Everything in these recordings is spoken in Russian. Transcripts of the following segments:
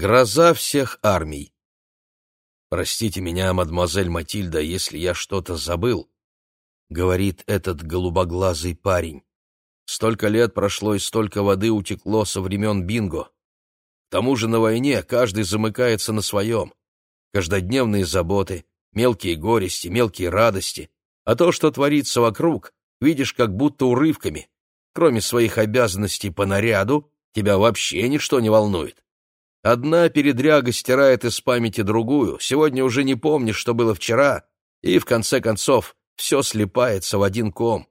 Гроза всех армий. «Простите меня, мадемуазель Матильда, если я что-то забыл», — говорит этот голубоглазый парень. «Столько лет прошло и столько воды утекло со времен бинго. К тому же на войне каждый замыкается на своем. Каждодневные заботы, мелкие горести, мелкие радости. А то, что творится вокруг, видишь как будто урывками. Кроме своих обязанностей по наряду, тебя вообще ничто не волнует. Одна передряга стирает из памяти другую, сегодня уже не помнишь, что было вчера, и, в конце концов, все слипается в один ком.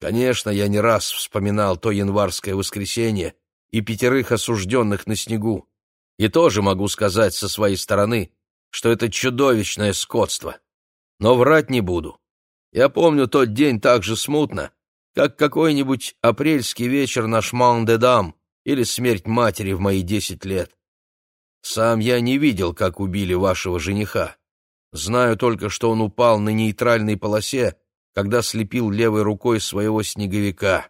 Конечно, я не раз вспоминал то январское воскресенье и пятерых осужденных на снегу, и тоже могу сказать со своей стороны, что это чудовищное скотство. Но врать не буду. Я помню тот день так же смутно, как какой-нибудь апрельский вечер на Шман-де-Дам, или смерть матери в мои десять лет. Сам я не видел, как убили вашего жениха. Знаю только, что он упал на нейтральной полосе, когда слепил левой рукой своего снеговика.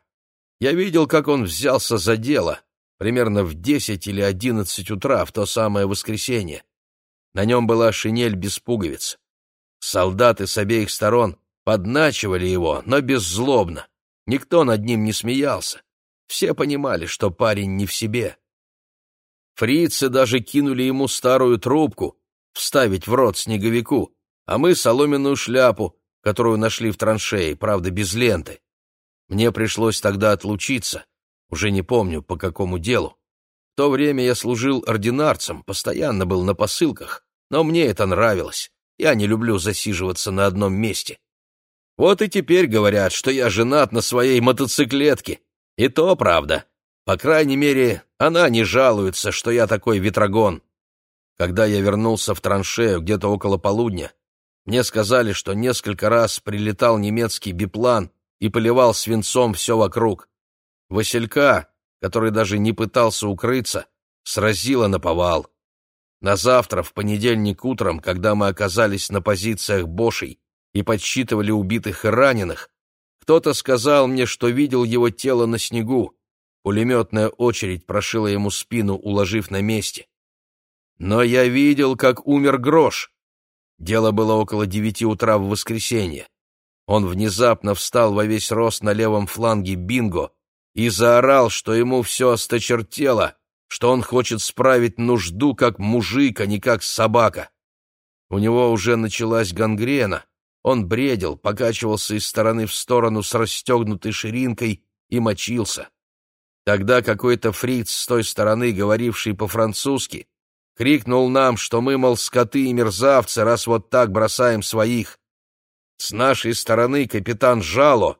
Я видел, как он взялся за дело, примерно в десять или одиннадцать утра в то самое воскресенье. На нем была шинель без пуговиц. Солдаты с обеих сторон подначивали его, но беззлобно. Никто над ним не смеялся. Все понимали, что парень не в себе. Фрицы даже кинули ему старую трубку вставить в рот снеговику, а мы соломенную шляпу, которую нашли в траншее, правда, без ленты. Мне пришлось тогда отлучиться, уже не помню, по какому делу. В то время я служил ординарцем, постоянно был на посылках, но мне это нравилось. Я не люблю засиживаться на одном месте. Вот и теперь говорят, что я женат на своей мотоциклетке, и то правда. По крайней мере, она не жалуется, что я такой ветрогон. Когда я вернулся в траншею где-то около полудня, мне сказали, что несколько раз прилетал немецкий биплан и поливал свинцом все вокруг. Василька, который даже не пытался укрыться, сразило на повал. На завтра, в понедельник утром, когда мы оказались на позициях Бошей и подсчитывали убитых и раненых, кто-то сказал мне, что видел его тело на снегу. Пулеметная очередь прошила ему спину, уложив на месте. Но я видел, как умер Грош. Дело было около девяти утра в воскресенье. Он внезапно встал во весь рост на левом фланге Бинго и заорал, что ему все осточертело, что он хочет справить нужду как мужик, а не как собака. У него уже началась гангрена, он бредил, покачивался из стороны в сторону с расстегнутой ширинкой и мочился. Тогда какой-то фриц с той стороны, говоривший по-французски, крикнул нам, что мы, мол, скоты и мерзавцы, раз вот так бросаем своих. С нашей стороны капитан Жало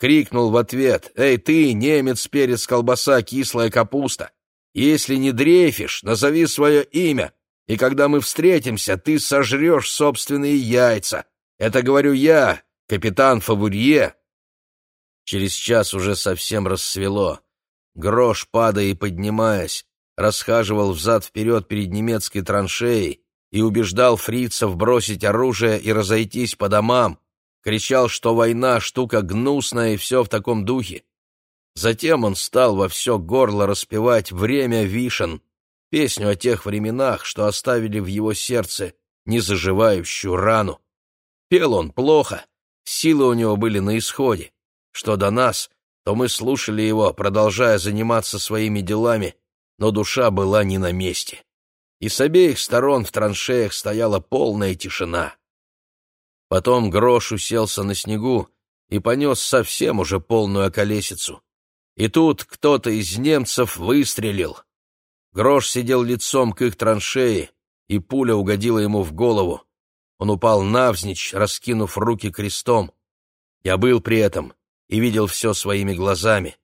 крикнул в ответ, «Эй ты, немец, перец, колбаса, кислая капуста! Если не дрейфишь, назови свое имя, и когда мы встретимся, ты сожрешь собственные яйца!» Это говорю я, капитан Фавурье. Через час уже совсем рассвело. Грош, падая и поднимаясь, расхаживал взад-вперед перед немецкой траншеей и убеждал фрицев бросить оружие и разойтись по домам, кричал, что война — штука гнусная и все в таком духе. Затем он стал во все горло распевать «Время вишен», песню о тех временах, что оставили в его сердце незаживающую рану. Пел он плохо, силы у него были на исходе. Что до нас, то мы слушали его, продолжая заниматься своими делами, но душа была не на месте. И с обеих сторон в траншеях стояла полная тишина. Потом Грош уселся на снегу и понес совсем уже полную околесицу. И тут кто-то из немцев выстрелил. Грош сидел лицом к их траншеи, и пуля угодила ему в голову. Он упал навзничь, раскинув руки крестом. Я был при этом и видел все своими глазами.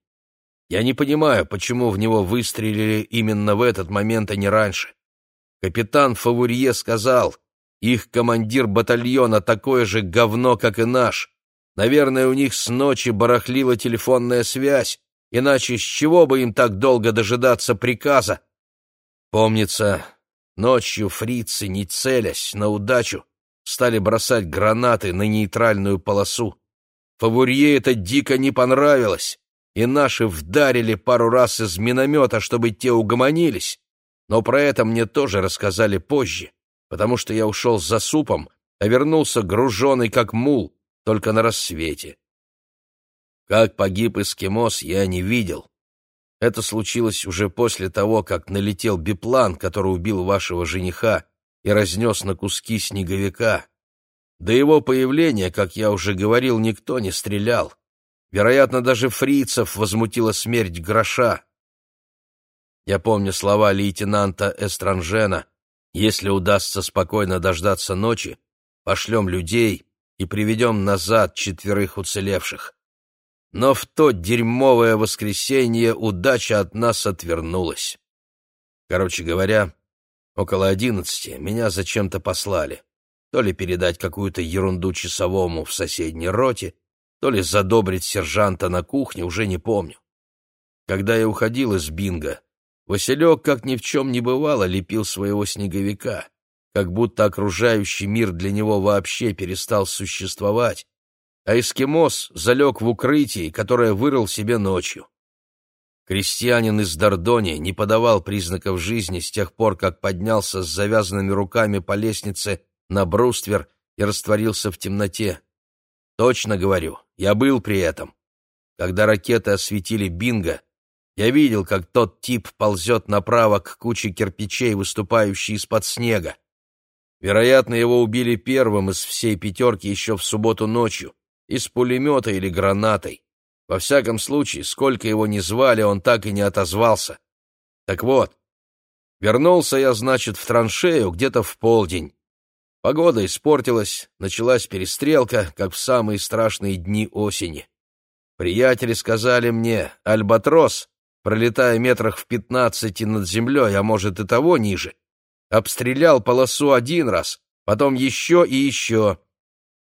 Я не понимаю, почему в него выстрелили именно в этот момент, а не раньше. Капитан Фавурье сказал, их командир батальона такое же говно, как и наш. Наверное, у них с ночи барахлила телефонная связь, иначе с чего бы им так долго дожидаться приказа? Помнится, ночью фрицы, не целясь, на удачу, стали бросать гранаты на нейтральную полосу. Фавурье это дико не понравилось, и наши вдарили пару раз из миномета, чтобы те угомонились. но про это мне тоже рассказали позже, потому что я ушел за супом, а вернулся груженный как мул, только на рассвете. Как погиб эскимос, я не видел. Это случилось уже после того, как налетел биплан, который убил вашего жениха и разнес на куски снеговика. До его появления, как я уже говорил, никто не стрелял. Вероятно, даже фрицев возмутила смерть гроша. Я помню слова лейтенанта Эстранжена. Если удастся спокойно дождаться ночи, пошлем людей и приведем назад четверых уцелевших. Но в то дерьмовое воскресенье удача от нас отвернулась. Короче говоря, около одиннадцати меня зачем-то послали то ли передать какую-то ерунду часовому в соседней роте, то ли задобрить сержанта на кухне, уже не помню. Когда я уходил из бинга, Василек, как ни в чем не бывало, лепил своего снеговика, как будто окружающий мир для него вообще перестал существовать, а эскимос залег в укрытии, которое вырыл себе ночью. Крестьянин из Дордони не подавал признаков жизни с тех пор, как поднялся с завязанными руками по лестнице на бруствер и растворился в темноте. Точно говорю, я был при этом. Когда ракеты осветили Бинго, я видел, как тот тип ползет направо к куче кирпичей, выступающей из-под снега. Вероятно, его убили первым из всей пятерки еще в субботу ночью, из пулемета или гранатой. Во всяком случае, сколько его ни звали, он так и не отозвался. Так вот, вернулся я, значит, в траншею где-то в полдень. Погода испортилась, началась перестрелка, как в самые страшные дни осени. Приятели сказали мне, альбатрос, пролетая метрах в пятнадцати над землей, а может и того ниже, обстрелял полосу один раз, потом еще и еще.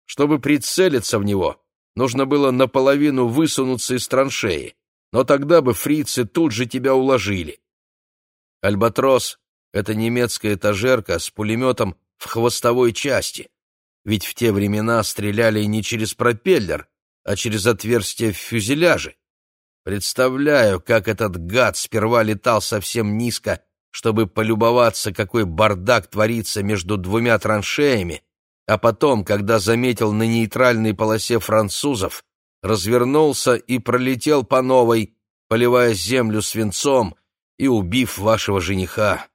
Чтобы прицелиться в него, нужно было наполовину высунуться из траншеи, но тогда бы фрицы тут же тебя уложили. Альбатрос — это немецкая этажерка с пулеметом в хвостовой части, ведь в те времена стреляли не через пропеллер, а через отверстие в фюзеляже. Представляю, как этот гад сперва летал совсем низко, чтобы полюбоваться, какой бардак творится между двумя траншеями, а потом, когда заметил на нейтральной полосе французов, развернулся и пролетел по новой, поливая землю свинцом и убив вашего жениха.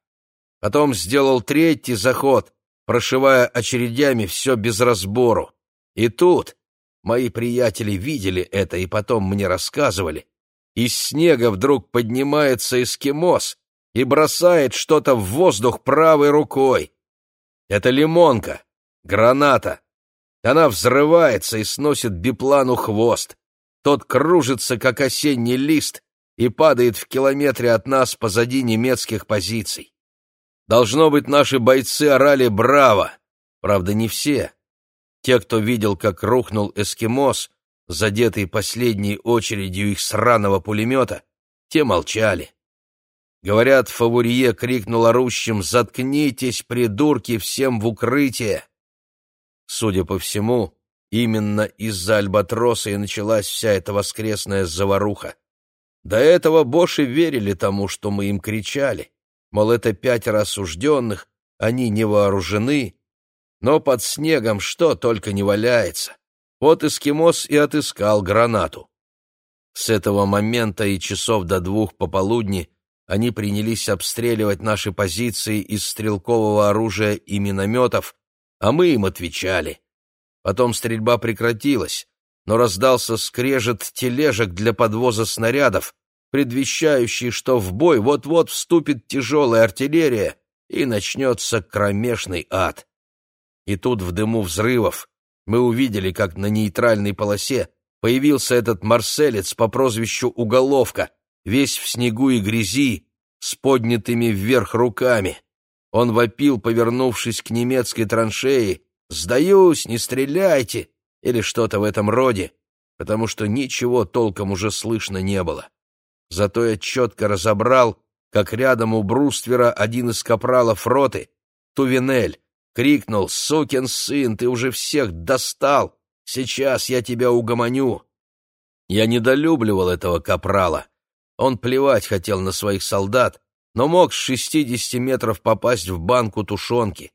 Потом сделал третий заход, прошивая очередями все без разбору. И тут мои приятели видели это и потом мне рассказывали. Из снега вдруг поднимается эскимос и бросает что-то в воздух правой рукой. Это лимонка, граната. Она взрывается и сносит биплану хвост. Тот кружится, как осенний лист, и падает в километре от нас позади немецких позиций. Должно быть, наши бойцы орали «Браво!» Правда, не все. Те, кто видел, как рухнул эскимос, задетый последней очередью их сраного пулемета, те молчали. Говорят, Фаворье крикнул орущим «Заткнитесь, придурки, всем в укрытие!» Судя по всему, именно из-за Альбатроса и началась вся эта воскресная заваруха. До этого Боши верили тому, что мы им кричали мол, это пятеро осужденных, они не вооружены, но под снегом что только не валяется. Вот эскимос и отыскал гранату. С этого момента и часов до двух пополудни они принялись обстреливать наши позиции из стрелкового оружия и минометов, а мы им отвечали. Потом стрельба прекратилась, но раздался скрежет тележек для подвоза снарядов, предвещающий, что в бой вот-вот вступит тяжелая артиллерия и начнется кромешный ад. И тут в дыму взрывов мы увидели, как на нейтральной полосе появился этот марселец по прозвищу Уголовка, весь в снегу и грязи, с поднятыми вверх руками. Он вопил, повернувшись к немецкой траншеи, «Сдаюсь, не стреляйте!» или что-то в этом роде, потому что ничего толком уже слышно не было. Зато я четко разобрал, как рядом у бруствера один из капралов роты, Тувенель, крикнул «Сукин сын, ты уже всех достал! Сейчас я тебя угомоню!» Я недолюбливал этого капрала. Он плевать хотел на своих солдат, но мог с 60 метров попасть в банку тушенки.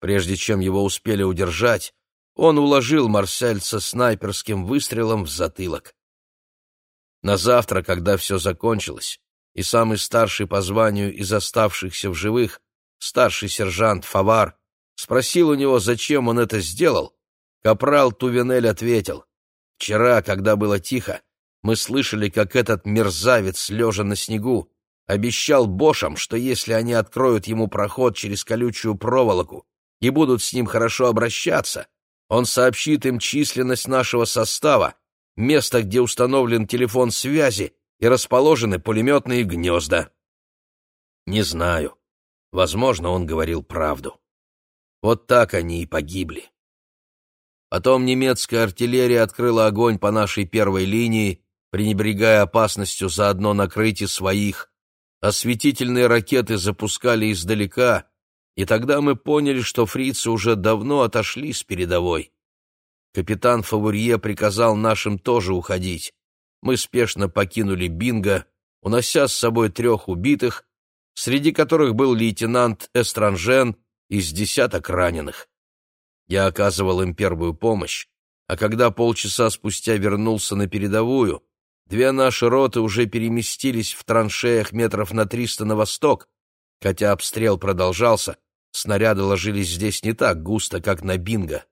Прежде чем его успели удержать, он уложил марсельца снайперским выстрелом в затылок. На завтра, когда все закончилось, и самый старший по званию из оставшихся в живых, старший сержант Фавар, спросил у него, зачем он это сделал, капрал Тувенель ответил, «Вчера, когда было тихо, мы слышали, как этот мерзавец, лежа на снегу, обещал Бошам, что если они откроют ему проход через колючую проволоку и будут с ним хорошо обращаться, он сообщит им численность нашего состава, место, где установлен телефон связи и расположены пулеметные гнезда. Не знаю. Возможно, он говорил правду. Вот так они и погибли. Потом немецкая артиллерия открыла огонь по нашей первой линии, пренебрегая опасностью заодно накрыть и своих. Осветительные ракеты запускали издалека, и тогда мы поняли, что фрицы уже давно отошли с передовой. Капитан Фавурье приказал нашим тоже уходить. Мы спешно покинули Бинго, унося с собой трех убитых, среди которых был лейтенант Эстранжен из десяток раненых. Я оказывал им первую помощь, а когда полчаса спустя вернулся на передовую, две наши роты уже переместились в траншеях метров на триста на восток, хотя обстрел продолжался, снаряды ложились здесь не так густо, как на Бинго.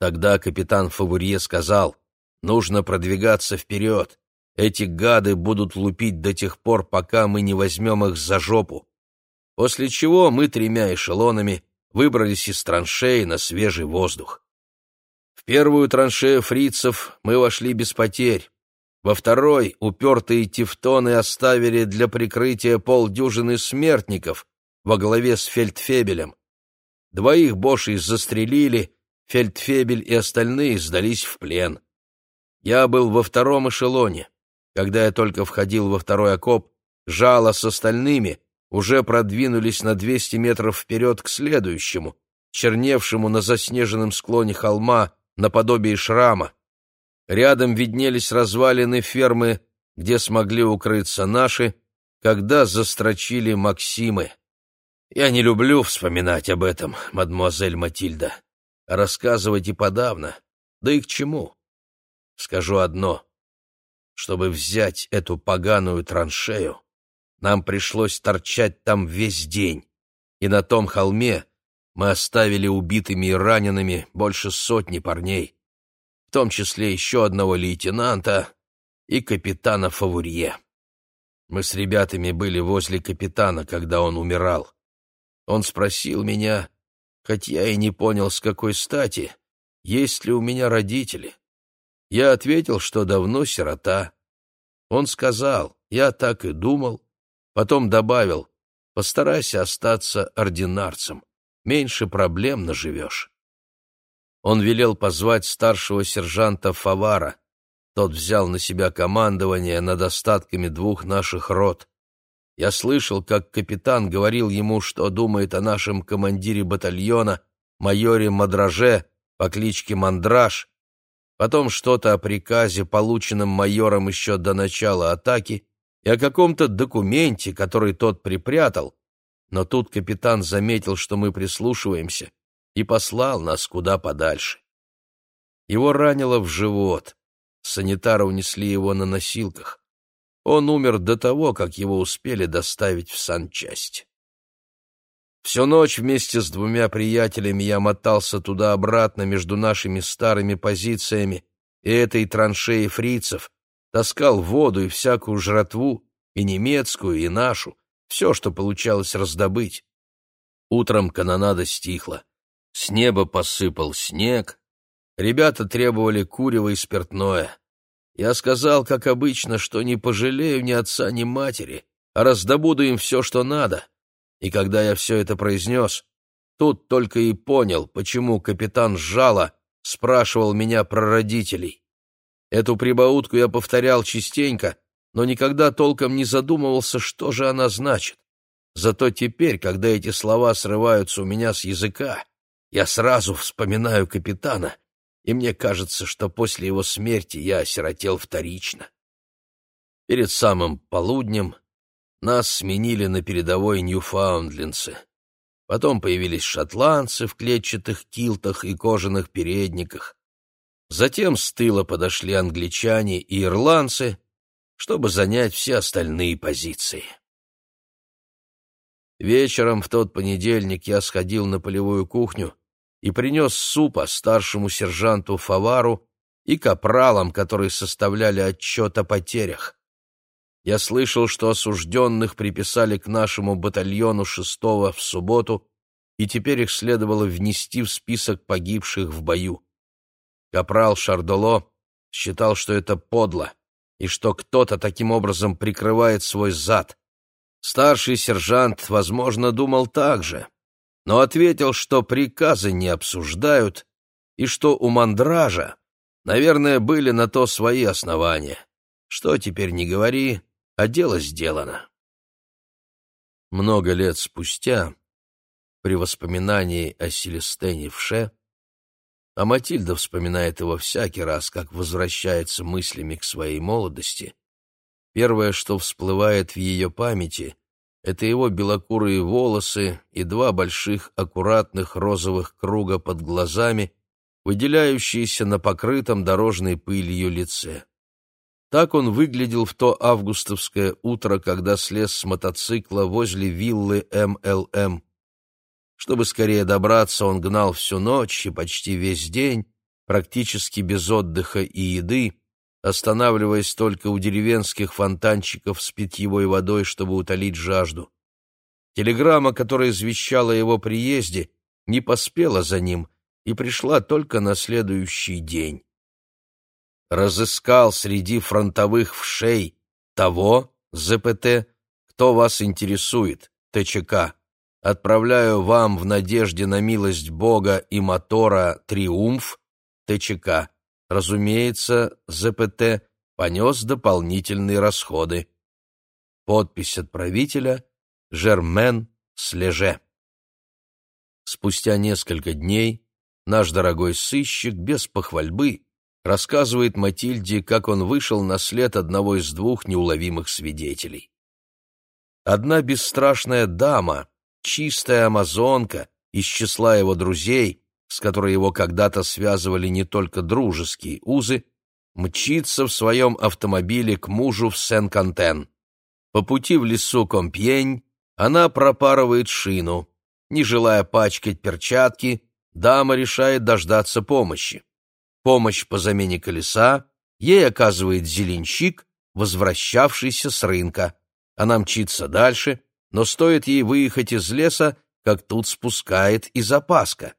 Тогда капитан Фавурье сказал, «Нужно продвигаться вперед. Эти гады будут лупить до тех пор, пока мы не возьмем их за жопу». После чего мы тремя эшелонами выбрались из траншеи на свежий воздух. В первую траншею фрицев мы вошли без потерь. Во второй упертые тевтоны оставили для прикрытия полдюжины смертников во главе с фельдфебелем. Двоих бошей застрелили, Фельдфебель и остальные сдались в плен. Я был во втором эшелоне. Когда я только входил во второй окоп, жало с остальными уже продвинулись на 200 метров вперед к следующему, черневшему на заснеженном склоне холма наподобие шрама. Рядом виднелись развалины фермы, где смогли укрыться наши, когда застрочили Максимы. Я не люблю вспоминать об этом, мадемуазель Матильда рассказывать и подавно. Да и к чему? Скажу одно. Чтобы взять эту поганую траншею, нам пришлось торчать там весь день, и на том холме мы оставили убитыми и ранеными больше сотни парней, в том числе еще одного лейтенанта и капитана Фавурье. Мы с ребятами были возле капитана, когда он умирал. Он спросил меня, хоть я и не понял, с какой стати, есть ли у меня родители. Я ответил, что давно сирота. Он сказал, я так и думал, потом добавил, постарайся остаться ординарцем, меньше проблем наживешь. Он велел позвать старшего сержанта Фавара. Тот взял на себя командование над остатками двух наших рот. Я слышал, как капитан говорил ему, что думает о нашем командире батальона, майоре Мадраже по кличке Мандраж, потом что-то о приказе, полученном майором еще до начала атаки, и о каком-то документе, который тот припрятал, но тут капитан заметил, что мы прислушиваемся, и послал нас куда подальше. Его ранило в живот. Санитары унесли его на носилках. Он умер до того, как его успели доставить в санчасть. Всю ночь вместе с двумя приятелями я мотался туда-обратно между нашими старыми позициями и этой траншеей фрицев, таскал воду и всякую жратву, и немецкую, и нашу, все, что получалось раздобыть. Утром канонада стихла. С неба посыпал снег. Ребята требовали курева и спиртное. Я сказал, как обычно, что не пожалею ни отца, ни матери, а раздобуду им все, что надо. И когда я все это произнес, тут только и понял, почему капитан Жала спрашивал меня про родителей. Эту прибаутку я повторял частенько, но никогда толком не задумывался, что же она значит. Зато теперь, когда эти слова срываются у меня с языка, я сразу вспоминаю капитана — и мне кажется, что после его смерти я осиротел вторично. Перед самым полуднем нас сменили на передовой ньюфаундлендцы. Потом появились шотландцы в клетчатых килтах и кожаных передниках. Затем с тыла подошли англичане и ирландцы, чтобы занять все остальные позиции. Вечером в тот понедельник я сходил на полевую кухню и принес супа старшему сержанту Фавару и капралам, которые составляли отчет о потерях. Я слышал, что осужденных приписали к нашему батальону шестого в субботу, и теперь их следовало внести в список погибших в бою. Капрал Шардоло считал, что это подло, и что кто-то таким образом прикрывает свой зад. Старший сержант, возможно, думал так же, но ответил, что приказы не обсуждают и что у мандража, наверное, были на то свои основания. Что теперь не говори, а дело сделано. Много лет спустя, при воспоминании о Селестене Вше, а Матильда вспоминает его всякий раз, как возвращается мыслями к своей молодости, Первое, что всплывает в ее памяти, это его белокурые волосы и два больших аккуратных розовых круга под глазами, выделяющиеся на покрытом дорожной пылью лице. Так он выглядел в то августовское утро, когда слез с мотоцикла возле виллы МЛМ. Чтобы скорее добраться, он гнал всю ночь и почти весь день, практически без отдыха и еды, останавливаясь только у деревенских фонтанчиков с питьевой водой, чтобы утолить жажду. Телеграмма, которая извещала его приезде, не поспела за ним и пришла только на следующий день. Разыскал среди фронтовых вшей того, ЗПТ, кто вас интересует, ТЧК. Отправляю вам в надежде на милость Бога и мотора «Триумф» ТЧК разумеется, ЗПТ понес дополнительные расходы. Подпись отправителя Жермен Слеже. Спустя несколько дней наш дорогой сыщик без похвальбы рассказывает Матильде, как он вышел на след одного из двух неуловимых свидетелей. Одна бесстрашная дама, чистая амазонка из числа его друзей, с которой его когда-то связывали не только дружеские узы, мчится в своем автомобиле к мужу в Сен-Кантен. По пути в лесу Компьень она пропарывает шину. Не желая пачкать перчатки, дама решает дождаться помощи. Помощь по замене колеса ей оказывает зеленщик, возвращавшийся с рынка. Она мчится дальше, но стоит ей выехать из леса, как тут спускает и запаска.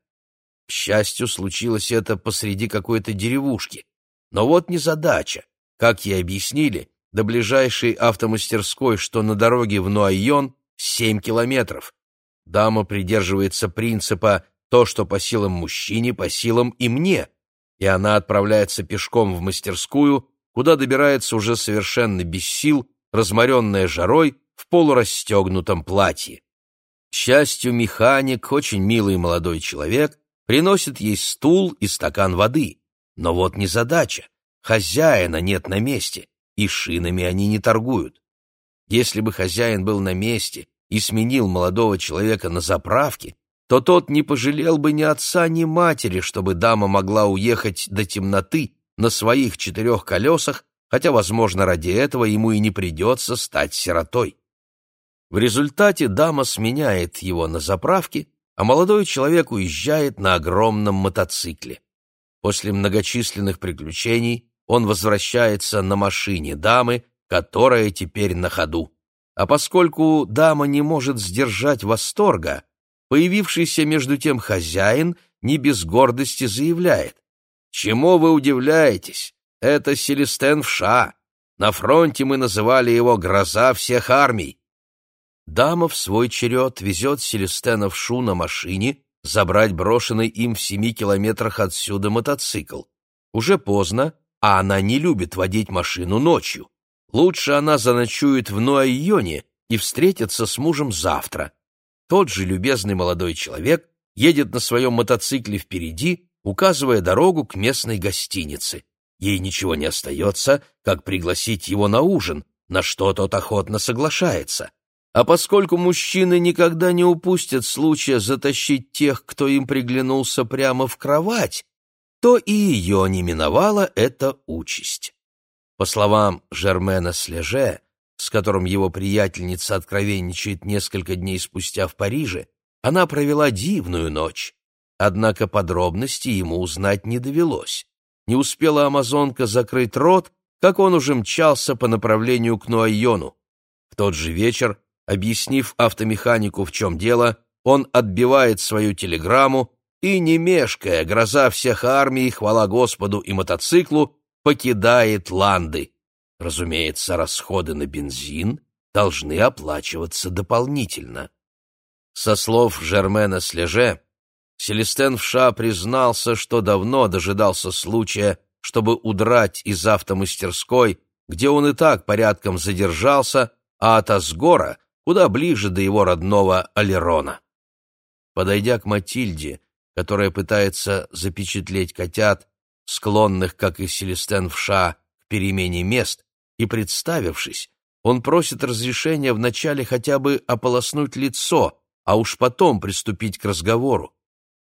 К счастью, случилось это посреди какой-то деревушки. Но вот незадача. Как ей объяснили, до ближайшей автомастерской, что на дороге в Нуайон, семь километров. Дама придерживается принципа «то, что по силам мужчине, по силам и мне», и она отправляется пешком в мастерскую, куда добирается уже совершенно без сил, разморенная жарой, в полурастегнутом платье. К счастью, механик, очень милый молодой человек, приносит ей стул и стакан воды. Но вот незадача. Хозяина нет на месте, и шинами они не торгуют. Если бы хозяин был на месте и сменил молодого человека на заправке, то тот не пожалел бы ни отца, ни матери, чтобы дама могла уехать до темноты на своих четырех колесах, хотя, возможно, ради этого ему и не придется стать сиротой. В результате дама сменяет его на заправке а молодой человек уезжает на огромном мотоцикле. После многочисленных приключений он возвращается на машине дамы, которая теперь на ходу. А поскольку дама не может сдержать восторга, появившийся между тем хозяин не без гордости заявляет. «Чему вы удивляетесь? Это Селестен Вша. На фронте мы называли его «Гроза всех армий». Дама в свой черед везет Селестена в Шу на машине забрать брошенный им в семи километрах отсюда мотоцикл. Уже поздно, а она не любит водить машину ночью. Лучше она заночует в Нуайоне и встретится с мужем завтра. Тот же любезный молодой человек едет на своем мотоцикле впереди, указывая дорогу к местной гостинице. Ей ничего не остается, как пригласить его на ужин, на что тот охотно соглашается. А поскольку мужчины никогда не упустят случая затащить тех, кто им приглянулся прямо в кровать, то и ее не миновала эта участь. По словам Жермена Слеже, с которым его приятельница откровенничает несколько дней спустя в Париже, она провела дивную ночь. Однако подробностей ему узнать не довелось. Не успела амазонка закрыть рот, как он уже мчался по направлению к Нуайону. В тот же вечер, объяснив автомеханику, в чем дело, он отбивает свою телеграмму и, не мешкая, гроза всех армий, хвала Господу и мотоциклу, покидает Ланды. Разумеется, расходы на бензин должны оплачиваться дополнительно. Со слов Жермена Слеже, Селестен Вша признался, что давно дожидался случая, чтобы удрать из автомастерской, где он и так порядком задержался, а от Асгора куда ближе до его родного Алерона. Подойдя к Матильде, которая пытается запечатлеть котят, склонных, как и Селестен Вша, к перемене мест, и представившись, он просит разрешения вначале хотя бы ополоснуть лицо, а уж потом приступить к разговору.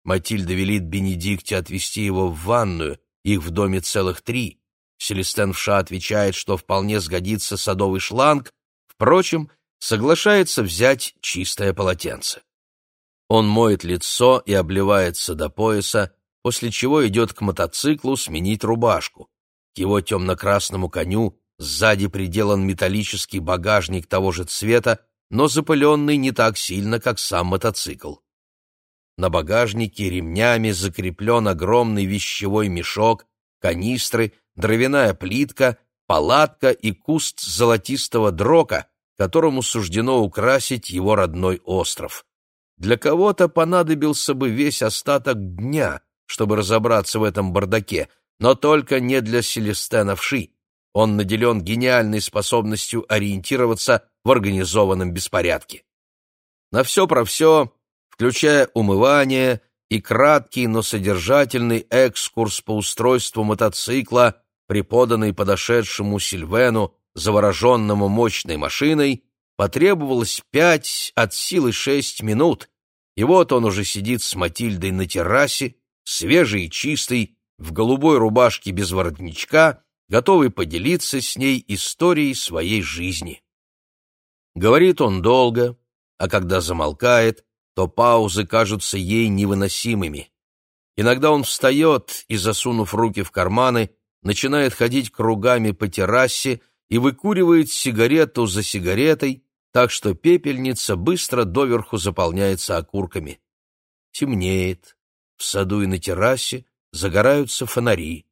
Матильда велит Бенедикте отвезти его в ванную, их в доме целых три. Селестен Вша отвечает, что вполне сгодится садовый шланг, впрочем, соглашается взять чистое полотенце. Он моет лицо и обливается до пояса, после чего идет к мотоциклу сменить рубашку. К его темно-красному коню сзади приделан металлический багажник того же цвета, но запыленный не так сильно, как сам мотоцикл. На багажнике ремнями закреплен огромный вещевой мешок, канистры, дровяная плитка, палатка и куст золотистого дрока, которому суждено украсить его родной остров. Для кого-то понадобился бы весь остаток дня, чтобы разобраться в этом бардаке, но только не для Селестена Вши. Он наделен гениальной способностью ориентироваться в организованном беспорядке. На все про все включая умывание и краткий, но содержательный экскурс по устройству мотоцикла, преподанный подошедшему Сильвену, завороженному мощной машиной, потребовалось пять от силы шесть минут, и вот он уже сидит с Матильдой на террасе, свежий и чистый, в голубой рубашке без воротничка, готовый поделиться с ней историей своей жизни. Говорит он долго, а когда замолкает, то паузы кажутся ей невыносимыми. Иногда он встает и, засунув руки в карманы, начинает ходить кругами по террасе и выкуривает сигарету за сигаретой, так что пепельница быстро доверху заполняется окурками. Темнеет. В саду и на террасе загораются фонари.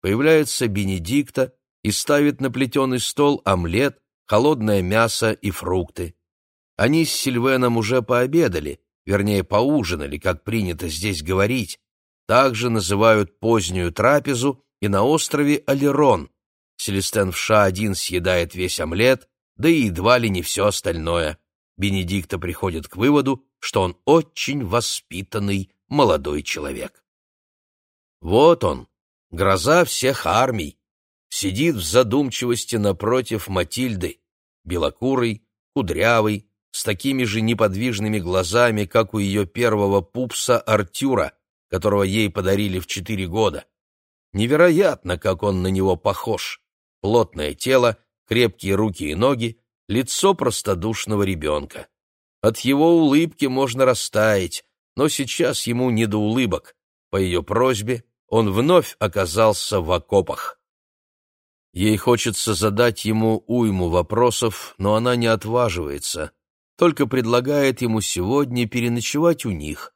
Появляется Бенедикта и ставит на плетеный стол омлет, холодное мясо и фрукты. Они с Сильвеном уже пообедали, вернее, поужинали, как принято здесь говорить. Также называют позднюю трапезу и на острове Алерон. Селестен Вша один съедает весь омлет, да и едва ли не все остальное. Бенедикта приходит к выводу, что он очень воспитанный молодой человек. Вот он, гроза всех армий, сидит в задумчивости напротив Матильды, белокурый, кудрявый, с такими же неподвижными глазами, как у ее первого пупса Артюра, которого ей подарили в четыре года. Невероятно, как он на него похож. Плотное тело, крепкие руки и ноги, лицо простодушного ребенка. От его улыбки можно растаять, но сейчас ему не до улыбок. По ее просьбе он вновь оказался в окопах. Ей хочется задать ему уйму вопросов, но она не отваживается только предлагает ему сегодня переночевать у них.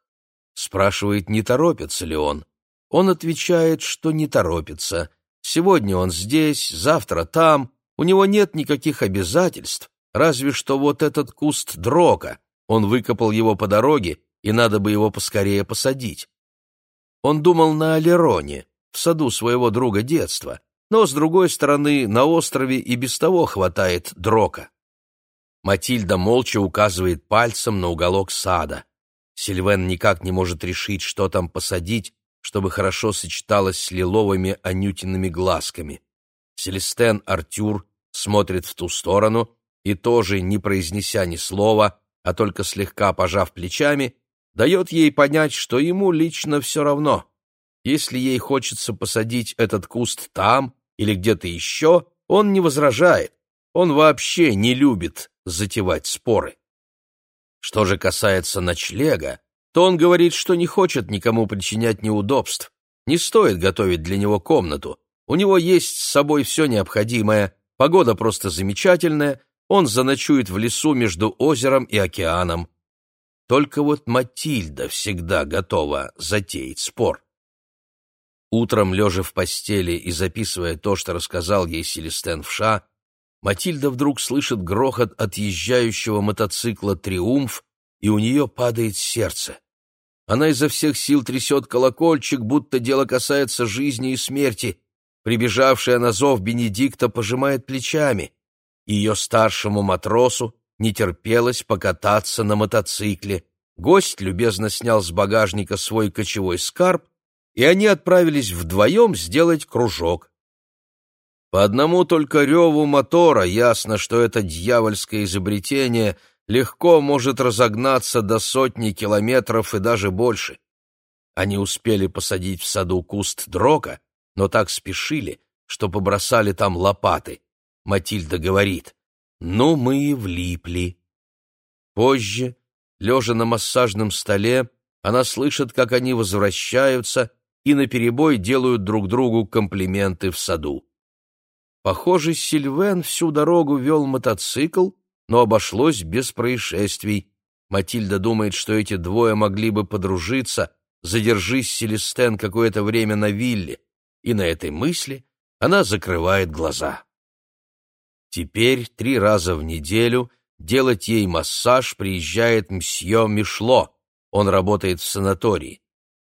Спрашивает, не торопится ли он. Он отвечает, что не торопится. Сегодня он здесь, завтра там, у него нет никаких обязательств, разве что вот этот куст дрока. Он выкопал его по дороге, и надо бы его поскорее посадить. Он думал на Алероне, в саду своего друга детства, но, с другой стороны, на острове и без того хватает дрока. Матильда молча указывает пальцем на уголок сада. Сильвен никак не может решить, что там посадить, чтобы хорошо сочеталось с лиловыми анютиными глазками. Селестен, Артюр смотрит в ту сторону и тоже, не произнеся ни слова, а только слегка пожав плечами, дает ей понять, что ему лично все равно. Если ей хочется посадить этот куст там или где-то еще, он не возражает. Он вообще не любит затевать споры. Что же касается ночлега, то он говорит, что не хочет никому причинять неудобств. Не стоит готовить для него комнату. У него есть с собой все необходимое, погода просто замечательная, он заночует в лесу между озером и океаном. Только вот Матильда всегда готова затеять спор. Утром, лежа в постели и записывая то, что рассказал ей Селестен Вша, Матильда вдруг слышит грохот отъезжающего мотоцикла «Триумф», и у нее падает сердце. Она изо всех сил трясет колокольчик, будто дело касается жизни и смерти. Прибежавшая на зов Бенедикта пожимает плечами. Ее старшему матросу не терпелось покататься на мотоцикле. Гость любезно снял с багажника свой кочевой скарб, и они отправились вдвоем сделать кружок. По одному только реву мотора ясно, что это дьявольское изобретение легко может разогнаться до сотни километров и даже больше. Они успели посадить в саду куст дрока, но так спешили, что побросали там лопаты. Матильда говорит, «Ну, мы и влипли». Позже, лежа на массажном столе, она слышит, как они возвращаются и наперебой делают друг другу комплименты в саду. Похоже, Сильвен всю дорогу вел мотоцикл, но обошлось без происшествий. Матильда думает, что эти двое могли бы подружиться, задержись Селестен какое-то время на вилле, и на этой мысли она закрывает глаза. Теперь три раза в неделю делать ей массаж приезжает мсье Мишло. Он работает в санатории.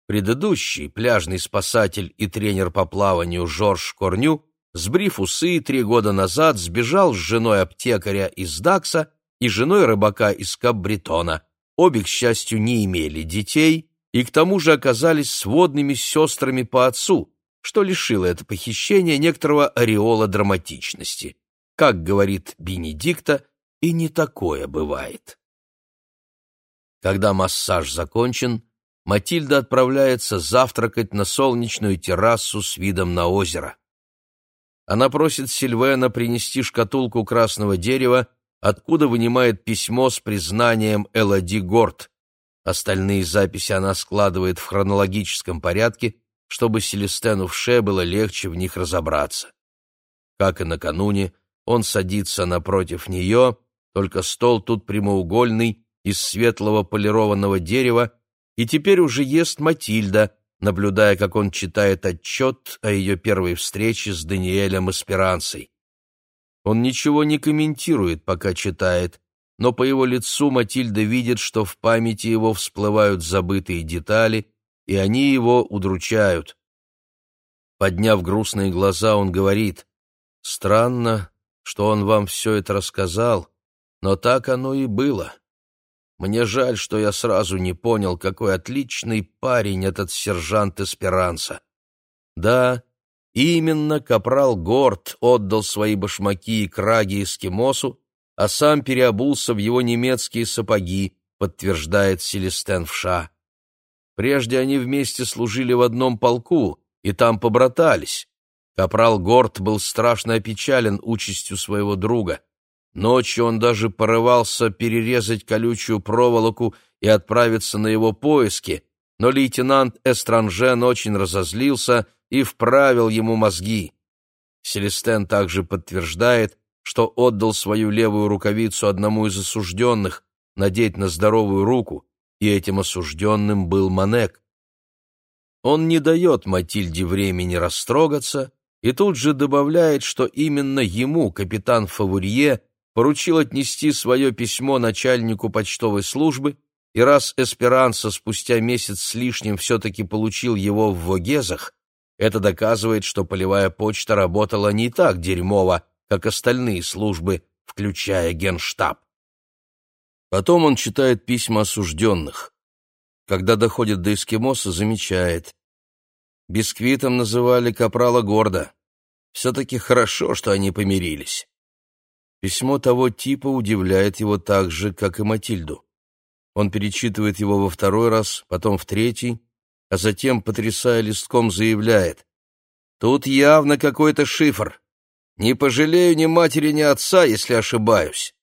Предыдущий пляжный спасатель и тренер по плаванию Жорж Корню, сбрив усы три года назад, сбежал с женой аптекаря из Дакса и женой рыбака из Каббритона. Обе, к счастью, не имели детей и к тому же оказались сводными сестрами по отцу, что лишило это похищение некоторого ореола драматичности. Как говорит Бенедикта, и не такое бывает. Когда массаж закончен, Матильда отправляется завтракать на солнечную террасу с видом на озеро. Она просит Сильвена принести шкатулку красного дерева, откуда вынимает письмо с признанием Элоди Горд. Остальные записи она складывает в хронологическом порядке, чтобы Селестену Вше было легче в них разобраться. Как и накануне, он садится напротив нее, только стол тут прямоугольный, из светлого полированного дерева, и теперь уже ест Матильда, наблюдая, как он читает отчет о ее первой встрече с Даниэлем Эсперансой. Он ничего не комментирует, пока читает, но по его лицу Матильда видит, что в памяти его всплывают забытые детали, и они его удручают. Подняв грустные глаза, он говорит, «Странно, что он вам все это рассказал, но так оно и было. Мне жаль, что я сразу не понял, какой отличный парень этот сержант Эсперанса. Да, именно капрал Горд отдал свои башмаки и краги эскимосу, а сам переобулся в его немецкие сапоги, подтверждает Селестен Вша. Прежде они вместе служили в одном полку и там побратались. Капрал Горд был страшно опечален участью своего друга. Ночью он даже порывался перерезать колючую проволоку и отправиться на его поиски, но лейтенант Эстранжен очень разозлился и вправил ему мозги. Селестен также подтверждает, что отдал свою левую рукавицу одному из осужденных надеть на здоровую руку, и этим осужденным был Манек. Он не дает Матильде времени растрогаться и тут же добавляет, что именно ему капитан Фавурье поручил отнести свое письмо начальнику почтовой службы, и раз Эсперанса спустя месяц с лишним все-таки получил его в Вогезах, это доказывает, что полевая почта работала не так дерьмово, как остальные службы, включая генштаб. Потом он читает письма осужденных. Когда доходит до эскимоса, замечает. Бисквитом называли капрала гордо. Все-таки хорошо, что они помирились. Письмо того типа удивляет его так же, как и Матильду. Он перечитывает его во второй раз, потом в третий, а затем, потрясая листком, заявляет. «Тут явно какой-то шифр. Не пожалею ни матери, ни отца, если ошибаюсь».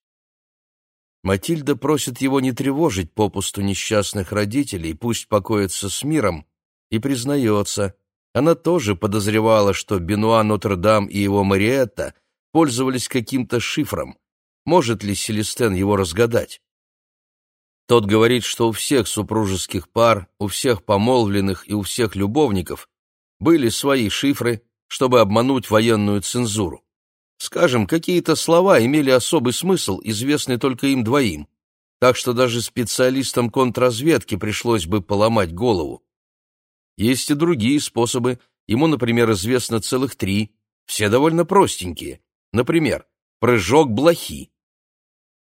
Матильда просит его не тревожить попусту несчастных родителей, пусть покоятся с миром, и признается, она тоже подозревала, что Бенуа Нотр-Дам и его Мариетта пользовались каким-то шифром. Может ли Селестен его разгадать? Тот говорит, что у всех супружеских пар, у всех помолвленных и у всех любовников были свои шифры, чтобы обмануть военную цензуру. Скажем, какие-то слова имели особый смысл, известный только им двоим, так что даже специалистам контрразведки пришлось бы поломать голову. Есть и другие способы, ему, например, известно целых три, все довольно простенькие. Например, прыжок блохи.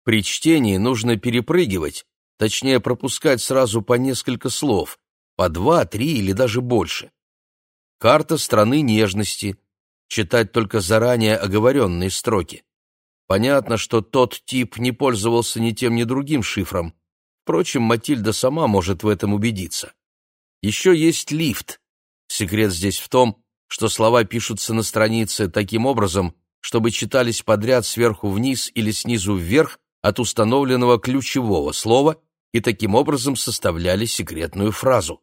При чтении нужно перепрыгивать, точнее пропускать сразу по несколько слов, по два, три или даже больше. Карта страны нежности, читать только заранее оговоренные строки. Понятно, что тот тип не пользовался ни тем, ни другим шифром. Впрочем, Матильда сама может в этом убедиться. Еще есть лифт. Секрет здесь в том, что слова пишутся на странице таким образом, чтобы читались подряд сверху вниз или снизу вверх от установленного ключевого слова и таким образом составляли секретную фразу.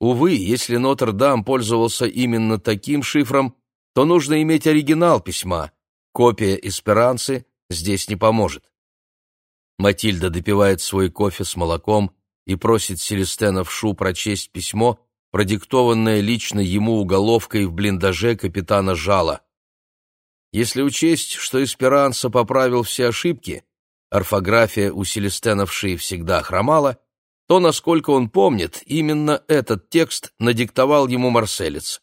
Увы, если Нотр-Дам пользовался именно таким шифром, то нужно иметь оригинал письма. Копия эсперанцы здесь не поможет. Матильда допивает свой кофе с молоком и просит Селестена Вшу прочесть письмо, продиктованное лично ему уголовкой в блиндаже капитана Жала. Если учесть, что Эсперанса поправил все ошибки, орфография у Селестена Вши всегда хромала, то, насколько он помнит, именно этот текст надиктовал ему марселец.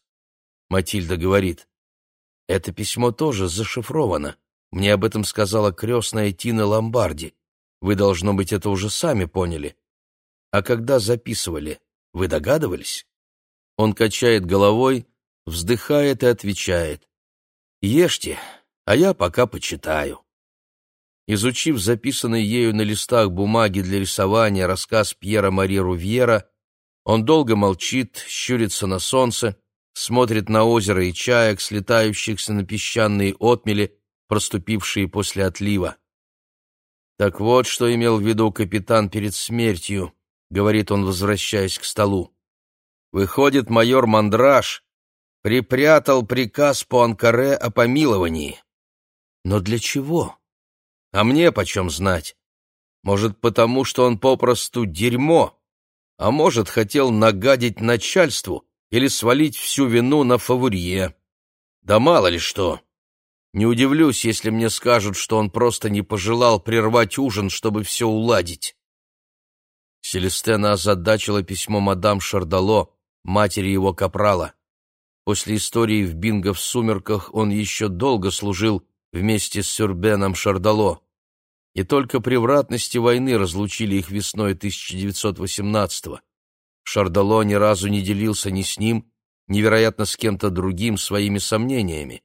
Матильда говорит, «Это письмо тоже зашифровано. Мне об этом сказала крестная Тина Ломбарди. Вы, должно быть, это уже сами поняли. А когда записывали, вы догадывались?» Он качает головой, вздыхает и отвечает. Ешьте, а я пока почитаю. Изучив записанный ею на листах бумаги для рисования рассказ Пьера Мари Рувьера, он долго молчит, щурится на солнце, смотрит на озеро и чаек, слетающихся на песчаные отмели, проступившие после отлива. «Так вот, что имел в виду капитан перед смертью», — говорит он, возвращаясь к столу. «Выходит, майор Мандраж припрятал приказ по Анкаре о помиловании. Но для чего? А мне почем знать? Может, потому что он попросту дерьмо, а может, хотел нагадить начальству или свалить всю вину на Фавурье. Да мало ли что. Не удивлюсь, если мне скажут, что он просто не пожелал прервать ужин, чтобы все уладить. Селестена озадачила письмо мадам Шардало, матери его капрала. После истории в Бинго в сумерках он еще долго служил вместе с Сюрбеном Шардало. И только превратности войны разлучили их весной 1918-го. Шардало ни разу не делился ни с ним, невероятно с кем-то другим своими сомнениями.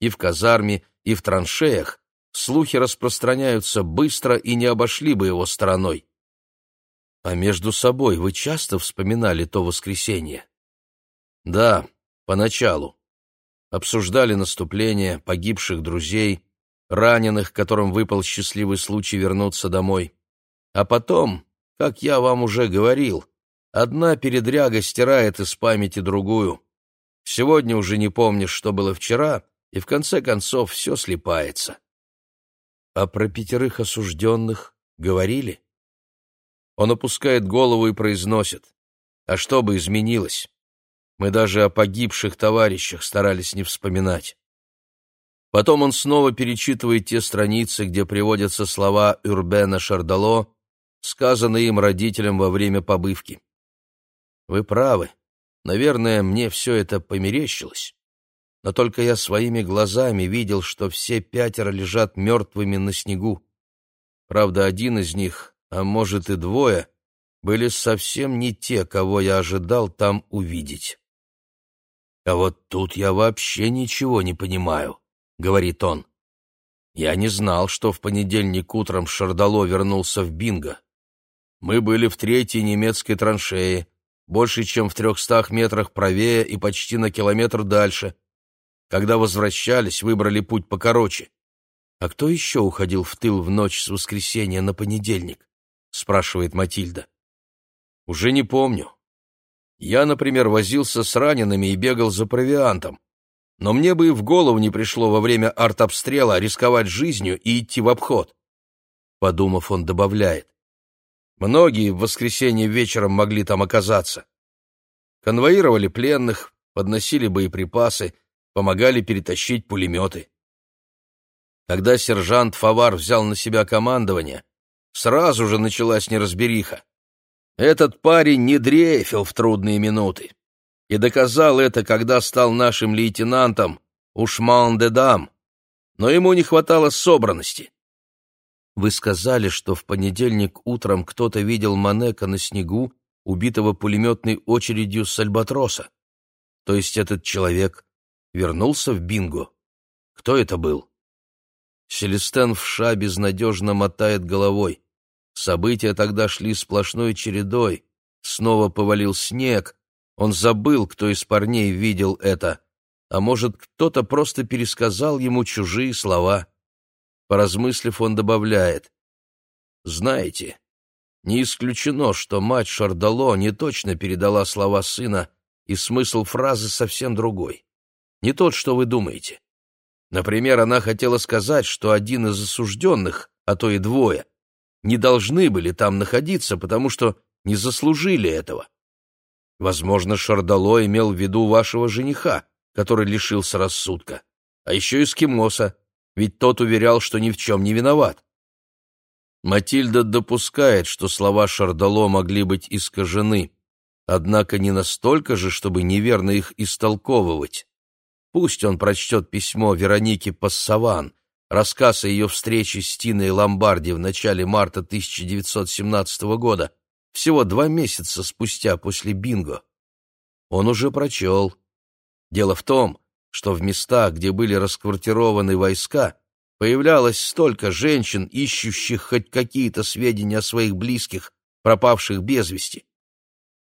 И в казарме, и в траншеях слухи распространяются быстро и не обошли бы его стороной. А между собой вы часто вспоминали то воскресенье? Да, Поначалу. Обсуждали наступление, погибших друзей, раненых, которым выпал счастливый случай вернуться домой. А потом, как я вам уже говорил, одна передряга стирает из памяти другую. Сегодня уже не помнишь, что было вчера, и в конце концов все слипается. А про пятерых осужденных говорили? Он опускает голову и произносит. А что бы изменилось? Мы даже о погибших товарищах старались не вспоминать. Потом он снова перечитывает те страницы, где приводятся слова Урбена Шардало, сказанные им родителям во время побывки. Вы правы. Наверное, мне все это померещилось. Но только я своими глазами видел, что все пятеро лежат мертвыми на снегу. Правда, один из них, а может и двое, были совсем не те, кого я ожидал там увидеть. «А вот тут я вообще ничего не понимаю», — говорит он. Я не знал, что в понедельник утром Шардало вернулся в Бинго. Мы были в третьей немецкой траншее, больше, чем в трехстах метрах правее и почти на километр дальше. Когда возвращались, выбрали путь покороче. «А кто еще уходил в тыл в ночь с воскресенья на понедельник?» — спрашивает Матильда. «Уже не помню. Я, например, возился с ранеными и бегал за провиантом. Но мне бы и в голову не пришло во время артобстрела рисковать жизнью и идти в обход». Подумав, он добавляет. Многие в воскресенье вечером могли там оказаться. Конвоировали пленных, подносили боеприпасы, помогали перетащить пулеметы. Когда сержант Фавар взял на себя командование, сразу же началась неразбериха. Этот парень не дрейфил в трудные минуты и доказал это, когда стал нашим лейтенантом Ушман-де-Дам, но ему не хватало собранности. Вы сказали, что в понедельник утром кто-то видел Манека на снегу, убитого пулеметной очередью с Альбатроса. То есть этот человек вернулся в Бинго? Кто это был? Селестен в ша безнадежно мотает головой. События тогда шли сплошной чередой. Снова повалил снег. Он забыл, кто из парней видел это. А может, кто-то просто пересказал ему чужие слова. Поразмыслив, он добавляет. «Знаете, не исключено, что мать Шардало не точно передала слова сына, и смысл фразы совсем другой. Не тот, что вы думаете. Например, она хотела сказать, что один из осужденных, а то и двое, не должны были там находиться, потому что не заслужили этого. Возможно, Шардало имел в виду вашего жениха, который лишился рассудка, а еще эскимоса, ведь тот уверял, что ни в чем не виноват. Матильда допускает, что слова Шардало могли быть искажены, однако не настолько же, чтобы неверно их истолковывать. Пусть он прочтет письмо Вероники Пассаван, рассказ о ее встрече с Тиной Ломбарди в начале марта 1917 года, всего два месяца спустя после бинго. Он уже прочел. Дело в том, что в местах, где были расквартированы войска, появлялось столько женщин, ищущих хоть какие-то сведения о своих близких, пропавших без вести.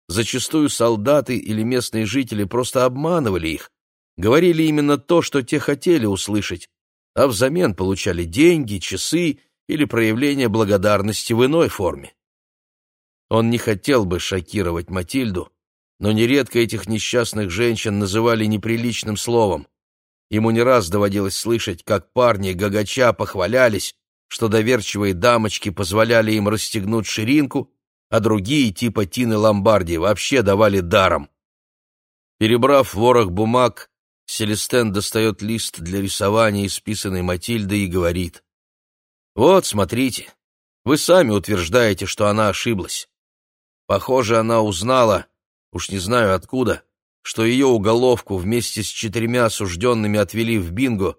Зачастую солдаты или местные жители просто обманывали их, говорили именно то, что те хотели услышать, а взамен получали деньги, часы или проявление благодарности в иной форме. Он не хотел бы шокировать Матильду, но нередко этих несчастных женщин называли неприличным словом. Ему не раз доводилось слышать, как парни гагача похвалялись, что доверчивые дамочки позволяли им расстегнуть ширинку, а другие, типа Тины Ломбарди, вообще давали даром. Перебрав ворох бумаг, Селестен достает лист для рисования, исписанный Матильдой, и говорит. «Вот, смотрите, вы сами утверждаете, что она ошиблась. Похоже, она узнала, уж не знаю откуда, что ее уголовку вместе с четырьмя осужденными отвели в бинго,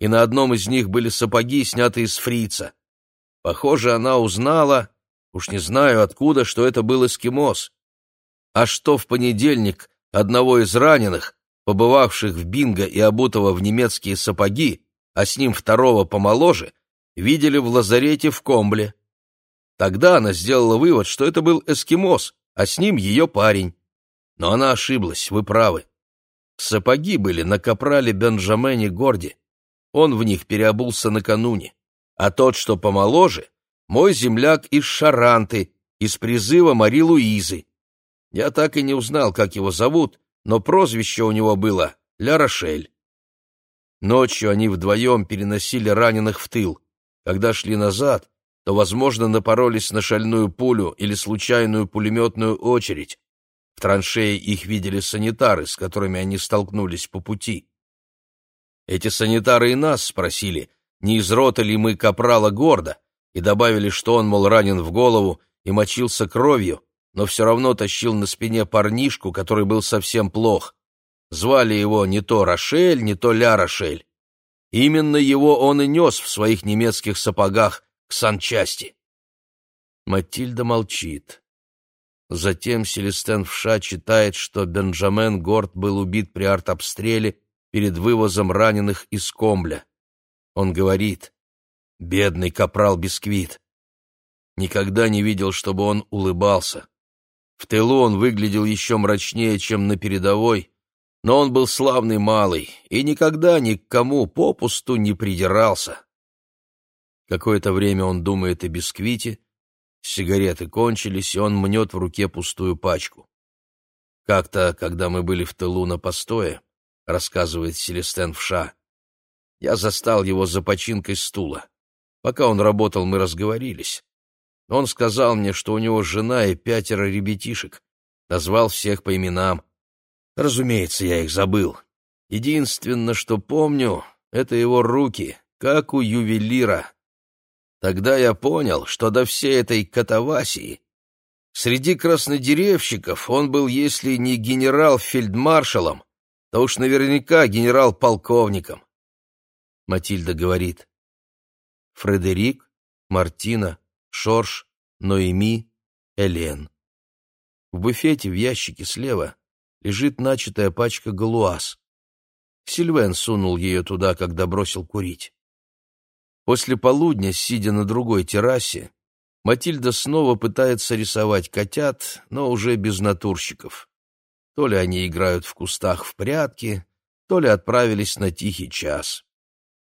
и на одном из них были сапоги, снятые с фрица. Похоже, она узнала, уж не знаю откуда, что это был эскимос. А что в понедельник одного из раненых побывавших в бинго и обутого в немецкие сапоги, а с ним второго помоложе, видели в лазарете в Комбле. Тогда она сделала вывод, что это был эскимос, а с ним ее парень. Но она ошиблась, вы правы. Сапоги были на капрале Бенджамене Горди. Он в них переобулся накануне. А тот, что помоложе, мой земляк из Шаранты, из призыва Мари Луизы. Я так и не узнал, как его зовут, но прозвище у него было «Ля Рошель». Ночью они вдвоем переносили раненых в тыл. Когда шли назад, то, возможно, напоролись на шальную пулю или случайную пулеметную очередь. В траншее их видели санитары, с которыми они столкнулись по пути. Эти санитары и нас спросили, не из рота ли мы капрала Горда, и добавили, что он, мол, ранен в голову и мочился кровью, но все равно тащил на спине парнишку, который был совсем плох. Звали его не то Рошель, не то Ля Рошель. Именно его он и нес в своих немецких сапогах к санчасти. Матильда молчит. Затем Селестен Вша читает, что Бенджамен Горд был убит при артобстреле перед вывозом раненых из Комбля. Он говорит, Бедный капрал Бисквит. Никогда не видел, чтобы он улыбался. В тылу он выглядел еще мрачнее, чем на передовой, но он был славный малый и никогда ни к кому попусту не придирался. Какое-то время он думает о бисквите, сигареты кончились, и он мнет в руке пустую пачку. Как-то, когда мы были в тылу на постое, рассказывает Селестен Вша, я застал его за починкой стула. Пока он работал, мы разговорились. Он сказал мне, что у него жена и пятеро ребятишек. Назвал всех по именам. Разумеется, я их забыл. Единственное, что помню, это его руки, как у ювелира. Тогда я понял, что до всей этой катавасии среди краснодеревщиков он был, если не генерал-фельдмаршалом, то уж наверняка генерал-полковником. Матильда говорит. Фредерик, Мартина, Шорш, Ноэми, Элен. В буфете в ящике слева лежит начатая пачка галуаз. Сильвен сунул ее туда, когда бросил курить. После полудня, сидя на другой террасе, Матильда снова пытается рисовать котят, но уже без натурщиков. То ли они играют в кустах в прятки, то ли отправились на тихий час.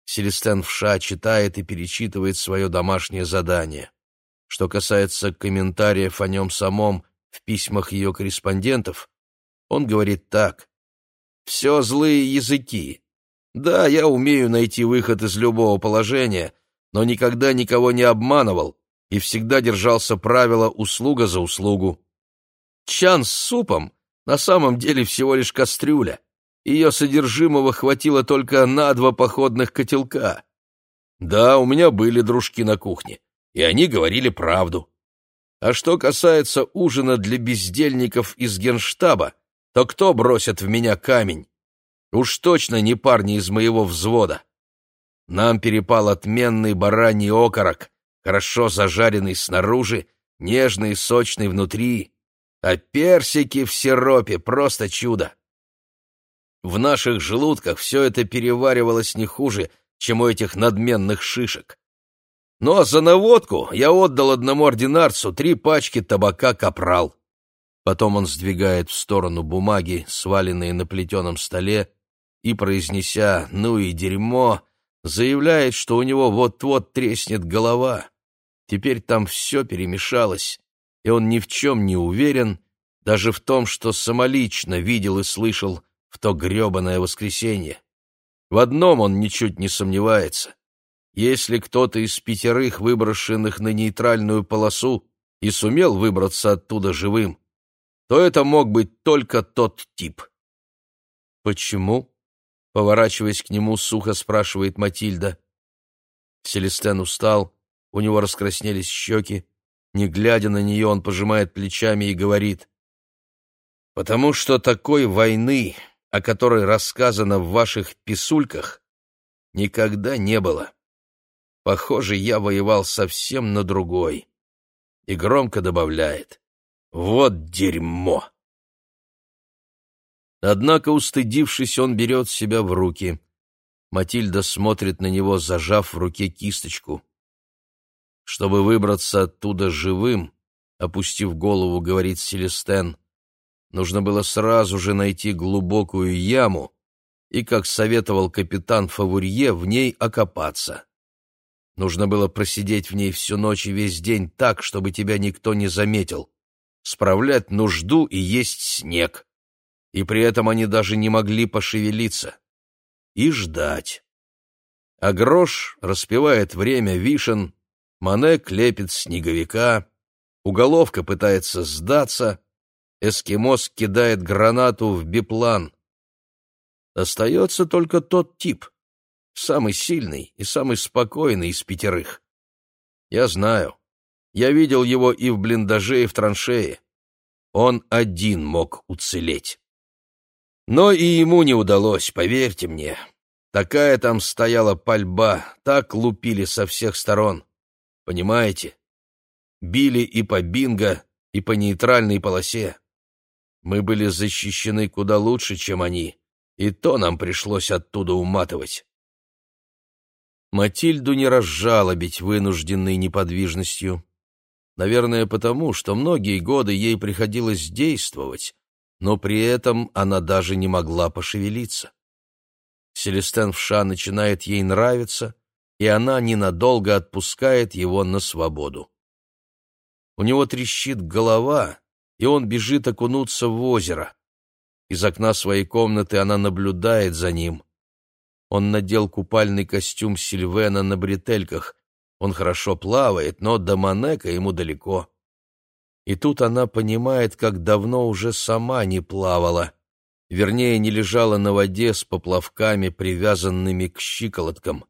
Селестен Вша читает и перечитывает свое домашнее задание. Что касается комментариев о нем самом в письмах ее корреспондентов, он говорит так. «Все злые языки. Да, я умею найти выход из любого положения, но никогда никого не обманывал и всегда держался правила услуга за услугу. Чан с супом на самом деле всего лишь кастрюля. Ее содержимого хватило только на два походных котелка. Да, у меня были дружки на кухне, и они говорили правду. А что касается ужина для бездельников из генштаба, то кто бросит в меня камень? Уж точно не парни из моего взвода. Нам перепал отменный бараний окорок, хорошо зажаренный снаружи, нежный и сочный внутри, а персики в сиропе — просто чудо. В наших желудках все это переваривалось не хуже, чем у этих надменных шишек. А за наводку я отдал одному ординарцу три пачки табака «Капрал». Потом он сдвигает в сторону бумаги, сваленные на плетеном столе, и, произнеся «ну и дерьмо», заявляет, что у него вот-вот треснет голова. Теперь там все перемешалось, и он ни в чем не уверен, даже в том, что самолично видел и слышал в то гребаное воскресенье. В одном он ничуть не сомневается. Если кто-то из пятерых, выброшенных на нейтральную полосу, и сумел выбраться оттуда живым, то это мог быть только тот тип. «Почему?» — поворачиваясь к нему, сухо спрашивает Матильда. Селестен устал, у него раскраснелись щеки. Не глядя на нее, он пожимает плечами и говорит. «Потому что такой войны о которой рассказано в ваших писульках, никогда не было. Похоже, я воевал совсем на другой. И громко добавляет «Вот дерьмо!». Однако, устыдившись, он берет себя в руки. Матильда смотрит на него, зажав в руке кисточку. Чтобы выбраться оттуда живым, опустив голову, говорит Селестен, Нужно было сразу же найти глубокую яму и, как советовал капитан Фавурье, в ней окопаться. Нужно было просидеть в ней всю ночь и весь день так, чтобы тебя никто не заметил, справлять нужду и есть снег. И при этом они даже не могли пошевелиться. И ждать. А Грош распевает время вишен, Мане клепит снеговика, уголовка пытается сдаться — эскимос кидает гранату в биплан. Остается только тот тип, самый сильный и самый спокойный из пятерых. Я знаю. Я видел его и в блиндаже, и в траншее. Он один мог уцелеть. Но и ему не удалось, поверьте мне. Такая там стояла пальба, так лупили со всех сторон. Понимаете? Били и по бинго, и по нейтральной полосе. Мы были защищены куда лучше, чем они, и то нам пришлось оттуда уматывать. Матильду не разжалобить вынужденной неподвижностью. Наверное, потому, что многие годы ей приходилось действовать, но при этом она даже не могла пошевелиться. Селестен Вша начинает ей нравиться, и она ненадолго отпускает его на свободу. У него трещит голова, и он бежит окунуться в озеро. Из окна своей комнаты она наблюдает за ним. Он надел купальный костюм Сильвена на бретельках. Он хорошо плавает, но до Манека ему далеко. И тут она понимает, как давно уже сама не плавала. Вернее, не лежала на воде с поплавками, привязанными к щиколоткам.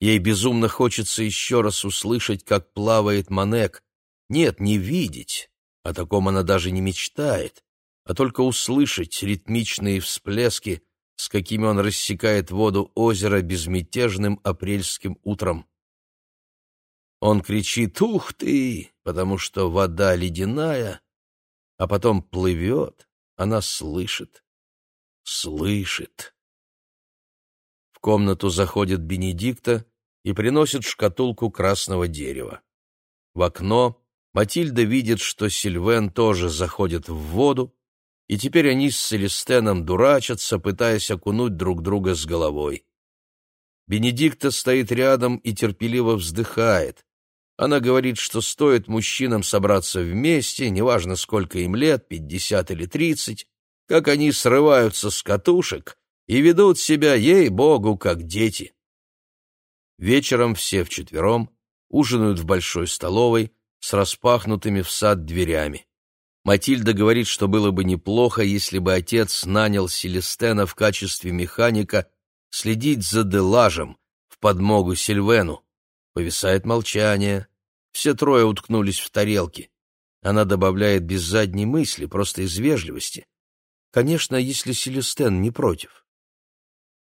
Ей безумно хочется еще раз услышать, как плавает Манек. Нет, не видеть, о таком она даже не мечтает, а только услышать ритмичные всплески, с какими он рассекает воду озера безмятежным апрельским утром. Он кричит «Ух ты!», потому что вода ледяная, а потом плывет, она слышит, слышит. В комнату заходит Бенедикта и приносит шкатулку красного дерева. В окно Матильда видит, что Сильвен тоже заходит в воду, и теперь они с Целестеном дурачатся, пытаясь окунуть друг друга с головой. Бенедикта стоит рядом и терпеливо вздыхает. Она говорит, что стоит мужчинам собраться вместе, неважно сколько им лет, пятьдесят или тридцать, как они срываются с катушек и ведут себя, ей-богу, как дети. Вечером все вчетвером ужинают в большой столовой с распахнутыми в сад дверями. Матильда говорит, что было бы неплохо, если бы отец нанял Селестена в качестве механика следить за Делажем в подмогу Сильвену. Повисает молчание. Все трое уткнулись в тарелки. Она добавляет без задней мысли, просто из вежливости. Конечно, если Селестен не против.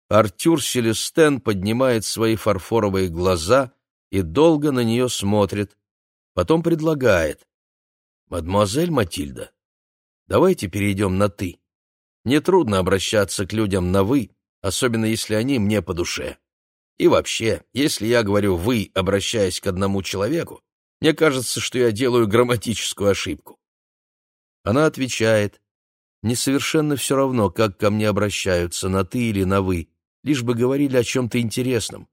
Артюр Селестен поднимает свои фарфоровые глаза и долго на нее смотрит. Потом предлагает. «Мадемуазель Матильда, давайте перейдем на «ты». Мне трудно обращаться к людям на «вы», особенно если они мне по душе. И вообще, если я говорю «вы», обращаясь к одному человеку, мне кажется, что я делаю грамматическую ошибку. Она отвечает, «Мне совершенно все равно, как ко мне обращаются, на «ты» или на «вы», лишь бы говорили о чем-то интересном.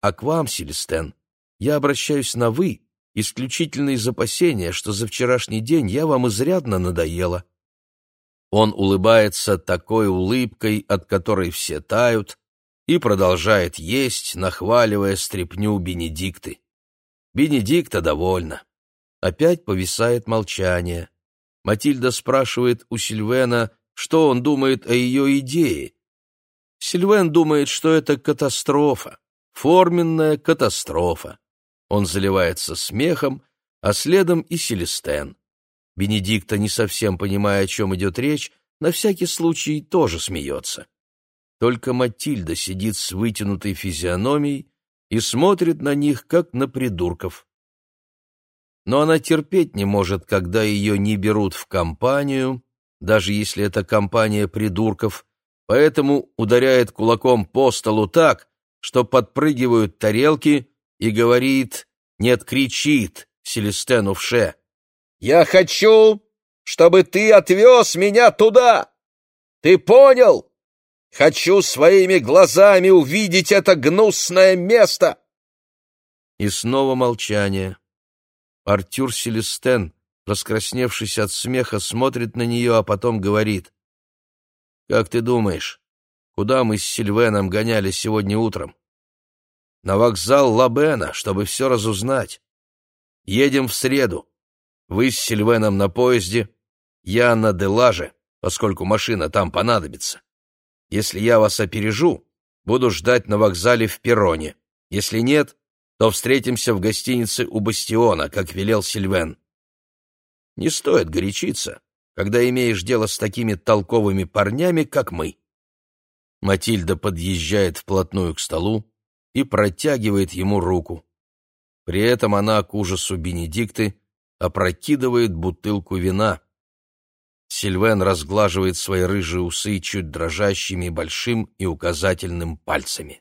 А к вам, Селестен, я обращаюсь на «вы», исключительно из опасения, что за вчерашний день я вам изрядно надоела. Он улыбается такой улыбкой, от которой все тают, и продолжает есть, нахваливая стряпню Бенедикты. Бенедикта довольна. Опять повисает молчание. Матильда спрашивает у Сильвена, что он думает о ее идее. Сильвен думает, что это катастрофа, форменная катастрофа. Он заливается смехом, а следом и Селестен. Бенедикта, не совсем понимая, о чем идет речь, на всякий случай тоже смеется. Только Матильда сидит с вытянутой физиономией и смотрит на них, как на придурков. Но она терпеть не может, когда ее не берут в компанию, даже если это компания придурков, поэтому ударяет кулаком по столу так, что подпрыгивают тарелки, и говорит, нет, кричит Селестену Вше. «Я хочу, чтобы ты отвез меня туда! Ты понял? Хочу своими глазами увидеть это гнусное место!» И снова молчание. Артюр Селестен, раскрасневшись от смеха, смотрит на нее, а потом говорит. «Как ты думаешь, куда мы с Сильвеном гоняли сегодня утром?» На вокзал Лабена, чтобы все разузнать. Едем в среду. Вы с Сильвеном на поезде, я на Делаже, поскольку машина там понадобится. Если я вас опережу, буду ждать на вокзале в Перроне. Если нет, то встретимся в гостинице у Бастиона, как велел Сильвен. Не стоит горячиться, когда имеешь дело с такими толковыми парнями, как мы. Матильда подъезжает вплотную к столу, и протягивает ему руку. При этом она к ужасу Бенедикты опрокидывает бутылку вина. Сильвен разглаживает свои рыжие усы чуть дрожащими большим и указательным пальцами.